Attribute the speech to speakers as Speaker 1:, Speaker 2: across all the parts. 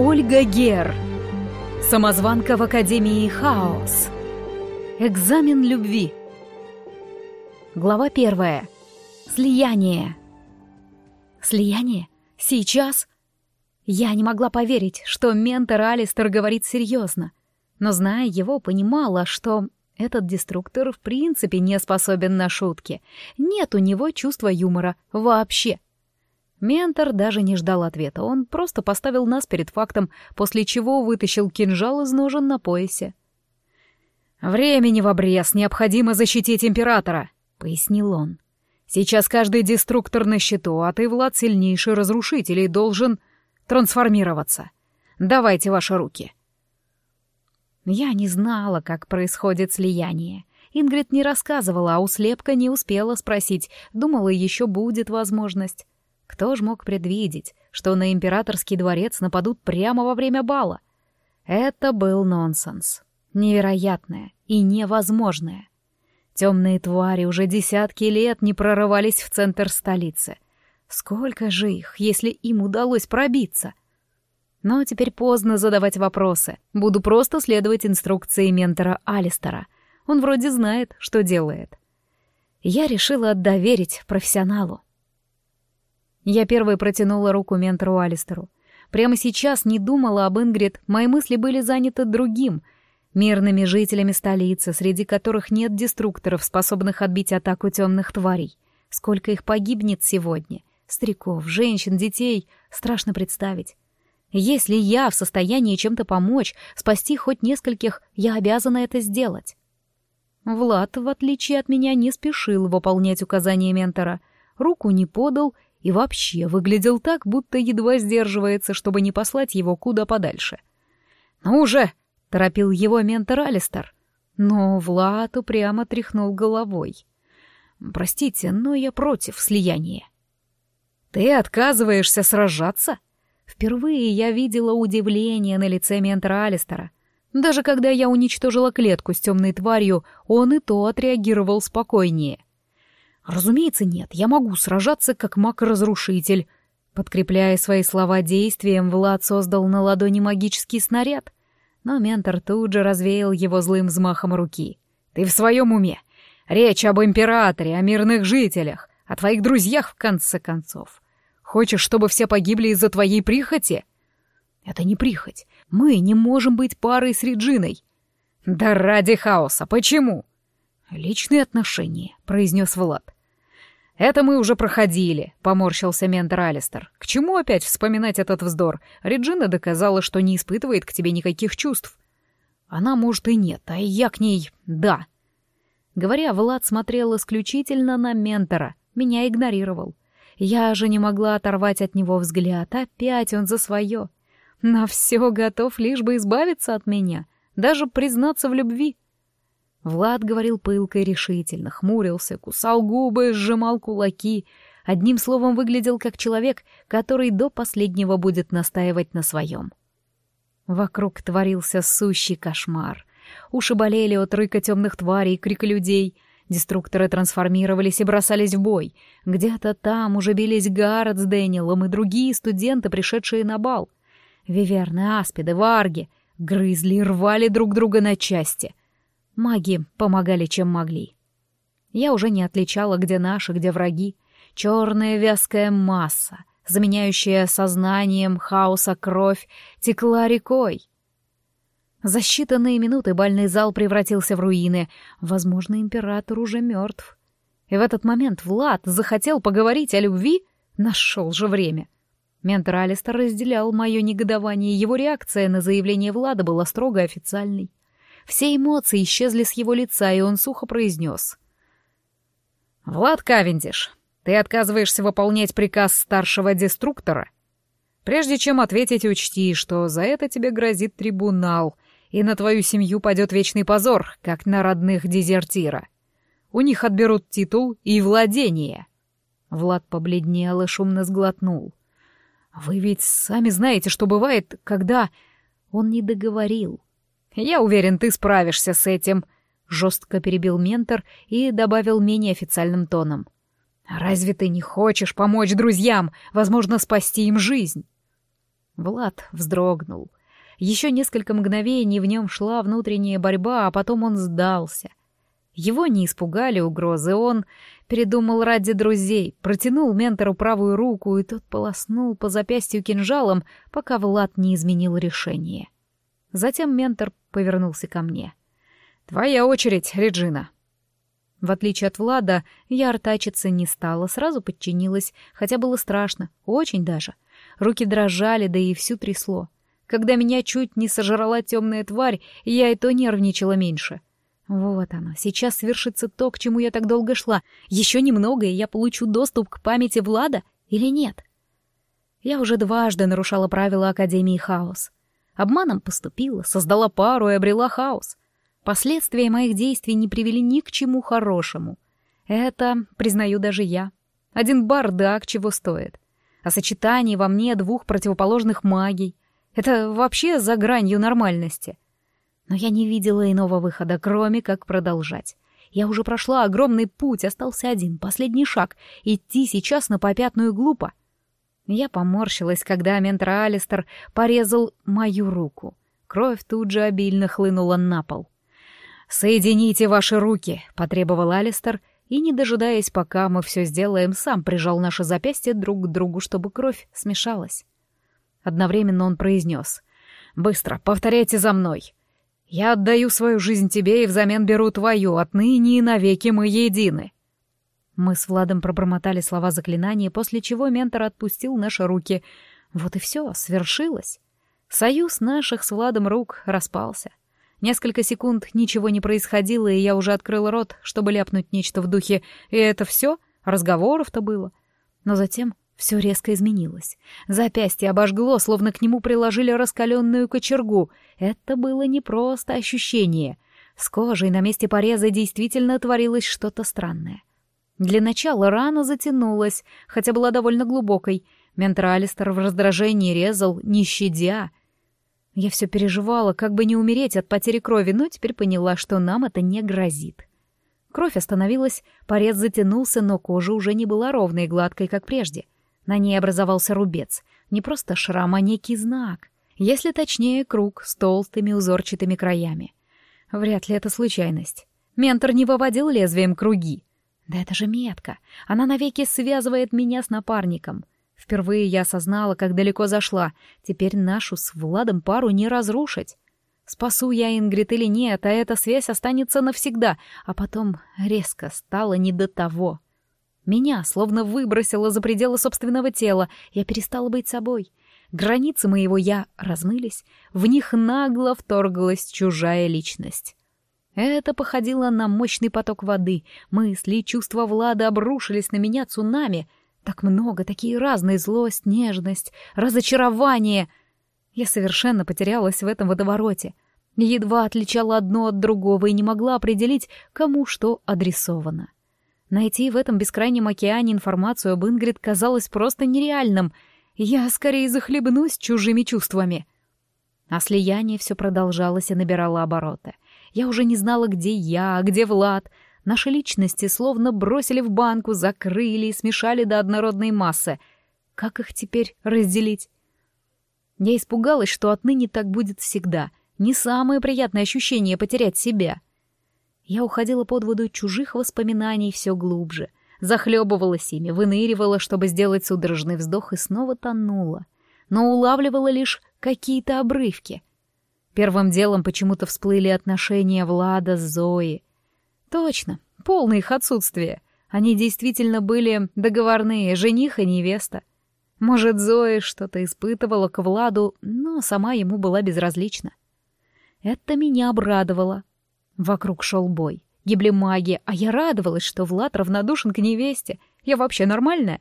Speaker 1: Ольга Гер. Самозванка в Академии Хаос. Экзамен любви. Глава первая. Слияние. Слияние? Сейчас? Я не могла поверить, что ментор Алистер говорит серьезно. Но, зная его, понимала, что этот деструктор в принципе не способен на шутки. Нет у него чувства юмора вообще. Ментор даже не ждал ответа, он просто поставил нас перед фактом, после чего вытащил кинжал из ножен на поясе. «Времени в обрез, необходимо защитить императора», — пояснил он. «Сейчас каждый деструктор на счету, а ты, Влад, сильнейший разрушитель и должен трансформироваться. Давайте ваши руки». Я не знала, как происходит слияние. Ингрид не рассказывала, а у Слепка не успела спросить, думала, еще будет возможность. Кто ж мог предвидеть, что на императорский дворец нападут прямо во время бала? Это был нонсенс. Невероятное и невозможное. Темные твари уже десятки лет не прорывались в центр столицы. Сколько же их, если им удалось пробиться? Но теперь поздно задавать вопросы. Буду просто следовать инструкции ментора Алистера. Он вроде знает, что делает. Я решила доверить профессионалу. Я первой протянула руку ментору Алистеру. Прямо сейчас не думала об Ингрид, мои мысли были заняты другим — мирными жителями столицы, среди которых нет деструкторов, способных отбить атаку темных тварей. Сколько их погибнет сегодня? Стариков, женщин, детей. Страшно представить. Если я в состоянии чем-то помочь, спасти хоть нескольких, я обязана это сделать. Влад, в отличие от меня, не спешил выполнять указания ментора. Руку не подал и вообще выглядел так, будто едва сдерживается, чтобы не послать его куда подальше. «Ну уже!» — торопил его ментор Алистер. Но Влад упрямо тряхнул головой. «Простите, но я против слияния». «Ты отказываешься сражаться?» Впервые я видела удивление на лице ментора Алистера. Даже когда я уничтожила клетку с темной тварью, он и то отреагировал спокойнее. Разумеется, нет, я могу сражаться как маг-разрушитель. Подкрепляя свои слова действием, Влад создал на ладони магический снаряд. Но ментор тут же развеял его злым взмахом руки. «Ты в своем уме? Речь об императоре, о мирных жителях, о твоих друзьях, в конце концов. Хочешь, чтобы все погибли из-за твоей прихоти? Это не прихоть. Мы не можем быть парой с Реджиной. Да ради хаоса, почему? Личные отношения, произнес Влад. Это мы уже проходили, поморщился ментор Алистер. К чему опять вспоминать этот вздор? Реджина доказала, что не испытывает к тебе никаких чувств. Она, может, и нет, а я к ней — да. Говоря, Влад смотрел исключительно на ментора, меня игнорировал. Я же не могла оторвать от него взгляд. Опять он за свое. На все готов, лишь бы избавиться от меня. Даже признаться в любви. Влад говорил пылко и решительно, хмурился, кусал губы, сжимал кулаки. Одним словом, выглядел как человек, который до последнего будет настаивать на своем. Вокруг творился сущий кошмар. Уши болели от рыка темных тварей и крика людей — Деструкторы трансформировались и бросались в бой. Где-то там уже бились Гаррет с Дэниелом и другие студенты, пришедшие на бал. Виверны, аспиды, варги грызли и рвали друг друга на части. Маги помогали, чем могли. Я уже не отличала, где наши, где враги. Черная вязкая масса, заменяющая сознанием хаоса кровь, текла рекой. За считанные минуты бальный зал превратился в руины. Возможно, император уже мертв. И в этот момент Влад захотел поговорить о любви? Нашел же время. Ментор Алистер разделял мое негодование, его реакция на заявление Влада была строго официальной. Все эмоции исчезли с его лица, и он сухо произнес. «Влад Кавендиш, ты отказываешься выполнять приказ старшего деструктора? Прежде чем ответить, учти, что за это тебе грозит трибунал — и на твою семью падет вечный позор, как на родных дезертира. У них отберут титул и владение. Влад побледнел и шумно сглотнул. Вы ведь сами знаете, что бывает, когда... Он не договорил. Я уверен, ты справишься с этим, жестко перебил ментор и добавил менее официальным тоном. «Разве ты не хочешь помочь друзьям, возможно, спасти им жизнь?» Влад вздрогнул. Еще несколько мгновений в нем шла внутренняя борьба, а потом он сдался. Его не испугали угрозы, он передумал ради друзей, протянул ментору правую руку, и тот полоснул по запястью кинжалом, пока Влад не изменил решение. Затем ментор повернулся ко мне. «Твоя очередь, Реджина». В отличие от Влада, я артачиться не стала, сразу подчинилась, хотя было страшно, очень даже. Руки дрожали, да и всю трясло. Когда меня чуть не сожрала темная тварь, я и то нервничала меньше. Вот оно, сейчас свершится то, к чему я так долго шла. Еще немного, и я получу доступ к памяти Влада или нет? Я уже дважды нарушала правила Академии Хаос. Обманом поступила, создала пару и обрела хаос. Последствия моих действий не привели ни к чему хорошему. Это, признаю даже я. Один бардак чего стоит. О сочетании во мне двух противоположных магий — это вообще за гранью нормальности. Но я не видела иного выхода, кроме как продолжать. Я уже прошла огромный путь, остался один, последний шаг. Идти сейчас на попятную глупо. Я поморщилась, когда ментор Алистер порезал мою руку. Кровь тут же обильно хлынула на пол. «Соедините ваши руки», — потребовал Алистер, и, не дожидаясь, пока мы все сделаем, сам прижал наши запястья друг к другу, чтобы кровь смешалась. Одновременно он произнес. «Быстро, повторяйте за мной. Я отдаю свою жизнь тебе и взамен беру твою, отныне и навеки мы едины». Мы с Владом пробормотали слова заклинания, после чего ментор отпустил наши руки. Вот и все, свершилось. Союз наших с Владом рук распался. Несколько секунд ничего не происходило, и я уже открыла рот, чтобы ляпнуть нечто в духе «И это все? Разговоров-то было». Но затем все резко изменилось. Запястье обожгло, словно к нему приложили раскаленную кочергу. Это было не просто ощущение. С кожей на месте пореза действительно творилось что-то странное. Для начала рана затянулась, хотя была довольно глубокой. Ментор Алистер в раздражении резал, не щадя. Я все переживала, как бы не умереть от потери крови, но теперь поняла, что нам это не грозит. Кровь остановилась, порез затянулся, но кожа уже не была ровной и гладкой, как прежде — на ней образовался рубец. Не просто шрам, а некий знак. Если точнее, круг с толстыми узорчатыми краями. Вряд ли это случайность. Ментор не выводил лезвием круги. Да это же метка. Она навеки связывает меня с напарником. Впервые я осознала, как далеко зашла. Теперь нашу с Владом пару не разрушить. Спасу я Ингрид или нет, а эта связь останется навсегда. А потом резко стало не до того. Меня словно выбросило за пределы собственного тела, я перестала быть собой. Границы моего «я» размылись, в них нагло вторглась чужая личность. Это походило на мощный поток воды, мысли чувства Влада обрушились на меня цунами. Так много, такие разные злость, нежность, разочарование. Я совершенно потерялась в этом водовороте. Едва отличала одно от другого и не могла определить, кому что адресовано. Найти в этом бескрайнем океане информацию об Ингрид казалось просто нереальным. Я скорее захлебнусь чужими чувствами. А слияние все продолжалось и набирало обороты. Я уже не знала, где я, где Влад. Наши личности словно бросили в банку, закрыли и смешали до однородной массы. Как их теперь разделить? Я испугалась, что отныне так будет всегда. Не самое приятное ощущение потерять себя — я уходила под воду чужих воспоминаний все глубже, захлебывалась ими, выныривала, чтобы сделать судорожный вздох, и снова тонула, но улавливала лишь какие-то обрывки. Первым делом почему-то всплыли отношения Влада с Зоей. Точно, полное их отсутствие. Они действительно были договорные, жених и невеста. Может, Зоя что-то испытывала к Владу, но сама ему была безразлична. Это меня обрадовало. Вокруг шел бой. Гибли маги, а я радовалась, что Влад равнодушен к невесте. Я вообще нормальная?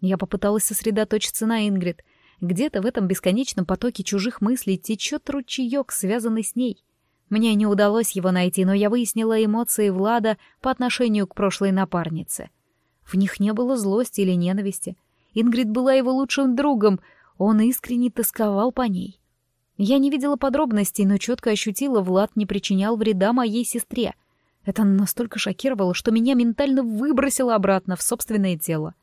Speaker 1: Я попыталась сосредоточиться на Ингрид. Где-то в этом бесконечном потоке чужих мыслей течет ручеек, связанный с ней. Мне не удалось его найти, но я выяснила эмоции Влада по отношению к прошлой напарнице. В них не было злости или ненависти. Ингрид была его лучшим другом, он искренне тосковал по ней. Я не видела подробностей, но четко ощутила, Влад не причинял вреда моей сестре. Это настолько шокировало, что меня ментально выбросило обратно в собственное тело.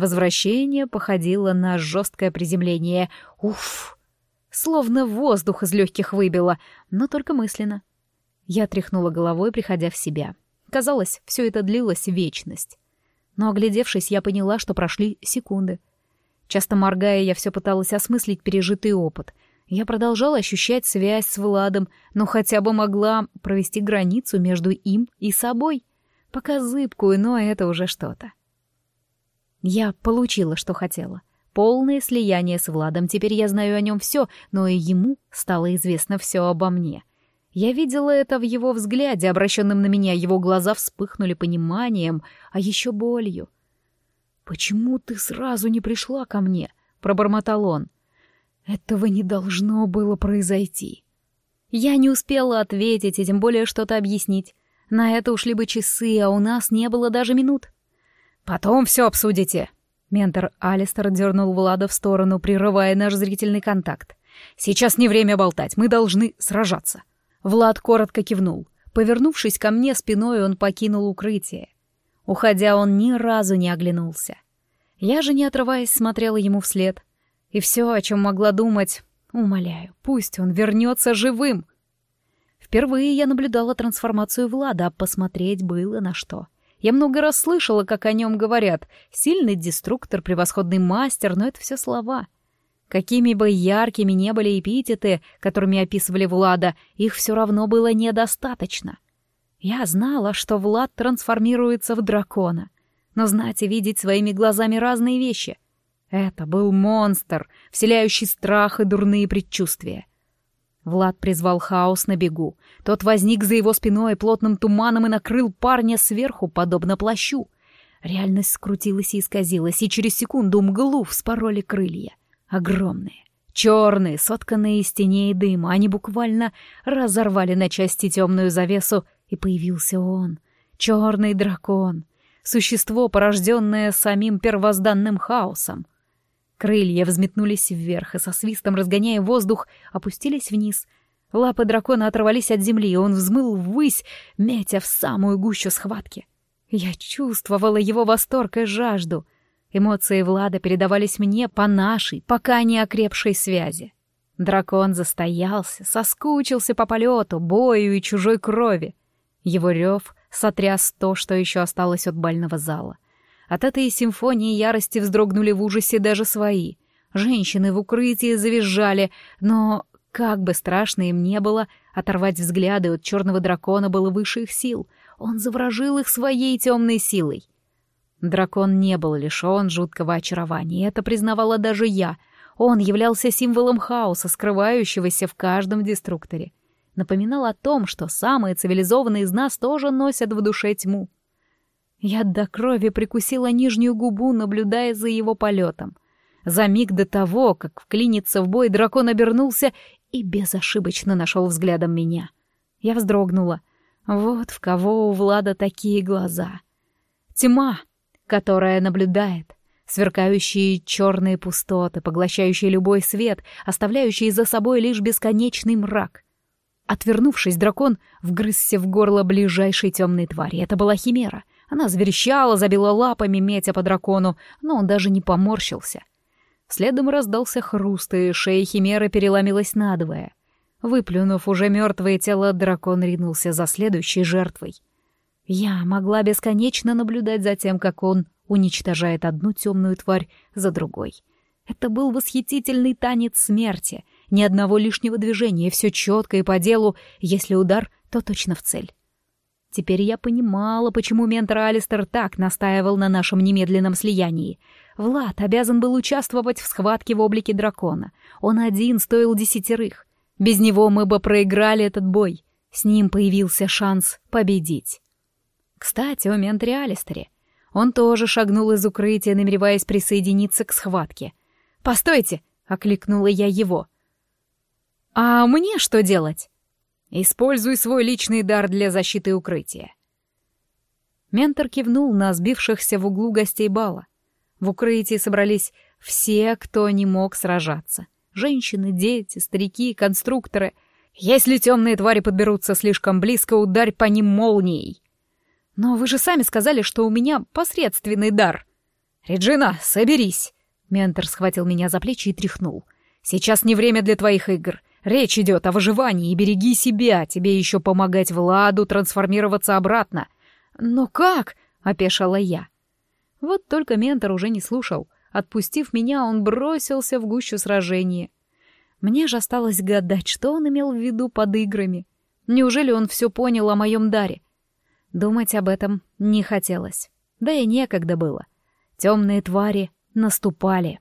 Speaker 1: Возвращение походило на жесткое приземление. Уф! Словно воздух из легких выбило, но только мысленно. Я тряхнула головой, приходя в себя. Казалось, все это длилось вечность. Но, оглядевшись, я поняла, что прошли секунды. Часто моргая, я все пыталась осмыслить пережитый опыт. Я продолжала ощущать связь с Владом, но хотя бы могла провести границу между им и собой. Пока зыбкую, но это уже что-то. Я получила, что хотела. Полное слияние с Владом. Теперь я знаю о нем все, но и ему стало известно все обо мне. Я видела это в его взгляде, обращенном на меня. Его глаза вспыхнули пониманием, а еще болью. «Почему ты сразу не пришла ко мне?» — пробормотал он. «Этого не должно было произойти». Я не успела ответить и тем более что-то объяснить. На это ушли бы часы, а у нас не было даже минут. «Потом все обсудите». Ментор Алистер дернул Влада в сторону, прерывая наш зрительный контакт. «Сейчас не время болтать, мы должны сражаться». Влад коротко кивнул. Повернувшись ко мне спиной, он покинул укрытие. Уходя, он ни разу не оглянулся. Я же, не отрываясь, смотрела ему вслед. И все, о чем могла думать, умоляю, пусть он вернется живым. Впервые я наблюдала трансформацию Влада, а посмотреть было на что — я много раз слышала, как о нем говорят. Сильный деструктор, превосходный мастер, но это все слова. Какими бы яркими не были эпитеты, которыми описывали Влада, их все равно было недостаточно. Я знала, что Влад трансформируется в дракона. Но знать и видеть своими глазами разные вещи. Это был монстр, вселяющий страх и дурные предчувствия. Влад призвал хаос на бегу. Тот возник за его спиной плотным туманом и накрыл парня сверху, подобно плащу. Реальность скрутилась и исказилась, и через секунду мглу вспороли крылья. Огромные, черные, сотканные из теней и дыма. Они буквально разорвали на части темную завесу, и появился он, черный дракон. Существо, порожденное самим первозданным хаосом. Крылья взметнулись вверх и со свистом, разгоняя воздух, опустились вниз. Лапы дракона оторвались от земли, и он взмыл ввысь, метя в самую гущу схватки. Я чувствовала его восторг и жажду. Эмоции Влада передавались мне по нашей, пока не окрепшей связи. Дракон застоялся, соскучился по полету, бою и чужой крови. Его рев сотряс то, что еще осталось от бального зала — от этой симфонии ярости вздрогнули в ужасе даже свои. Женщины в укрытии завизжали, но, как бы страшно им не было, оторвать взгляды от черного дракона было выше их сил. Он заворожил их своей темной силой. Дракон не был лишен жуткого очарования, это признавала даже я. Он являлся символом хаоса, скрывающегося в каждом деструкторе. Напоминал о том, что самые цивилизованные из нас тоже носят в душе тьму. Я до крови прикусила нижнюю губу, наблюдая за его полетом. За миг до того, как вклиниться в бой, дракон обернулся и безошибочно нашел взглядом меня. Я вздрогнула. Вот в кого у Влада такие глаза. Тьма, которая наблюдает, сверкающие черные пустоты, поглощающие любой свет, оставляющие за собой лишь бесконечный мрак. Отвернувшись, дракон вгрызся в горло ближайшей темной твари. Это была химера. Она зверещала, забила лапами, метя по дракону, но он даже не поморщился. Следом раздался хруст, и шея химеры переломилась надвое. Выплюнув уже мертвое тело, дракон ринулся за следующей жертвой. Я могла бесконечно наблюдать за тем, как он уничтожает одну темную тварь за другой. Это был восхитительный танец смерти. Ни одного лишнего движения, все четко и по делу. Если удар, то точно в цель. Теперь я понимала, почему ментор Алистер так настаивал на нашем немедленном слиянии. Влад обязан был участвовать в схватке в облике дракона. Он один стоил десятерых. Без него мы бы проиграли этот бой. С ним появился шанс победить. Кстати, о менторе Алистере. Он тоже шагнул из укрытия, намереваясь присоединиться к схватке. «Постойте!» — окликнула я его. «А мне что делать?» Используй свой личный дар для защиты укрытия. Ментор кивнул на сбившихся в углу гостей бала. В укрытии собрались все, кто не мог сражаться. Женщины, дети, старики, конструкторы. Если темные твари подберутся слишком близко, ударь по ним молнией. Но вы же сами сказали, что у меня посредственный дар. «Реджина, соберись!» Ментор схватил меня за плечи и тряхнул. «Сейчас не время для твоих игр. Речь идет о выживании, и береги себя, тебе еще помогать Владу трансформироваться обратно». «Но как?» — опешила я. Вот только ментор уже не слушал. Отпустив меня, он бросился в гущу сражения. Мне же осталось гадать, что он имел в виду под играми. Неужели он все понял о моем даре? Думать об этом не хотелось. Да и некогда было. Темные твари наступали.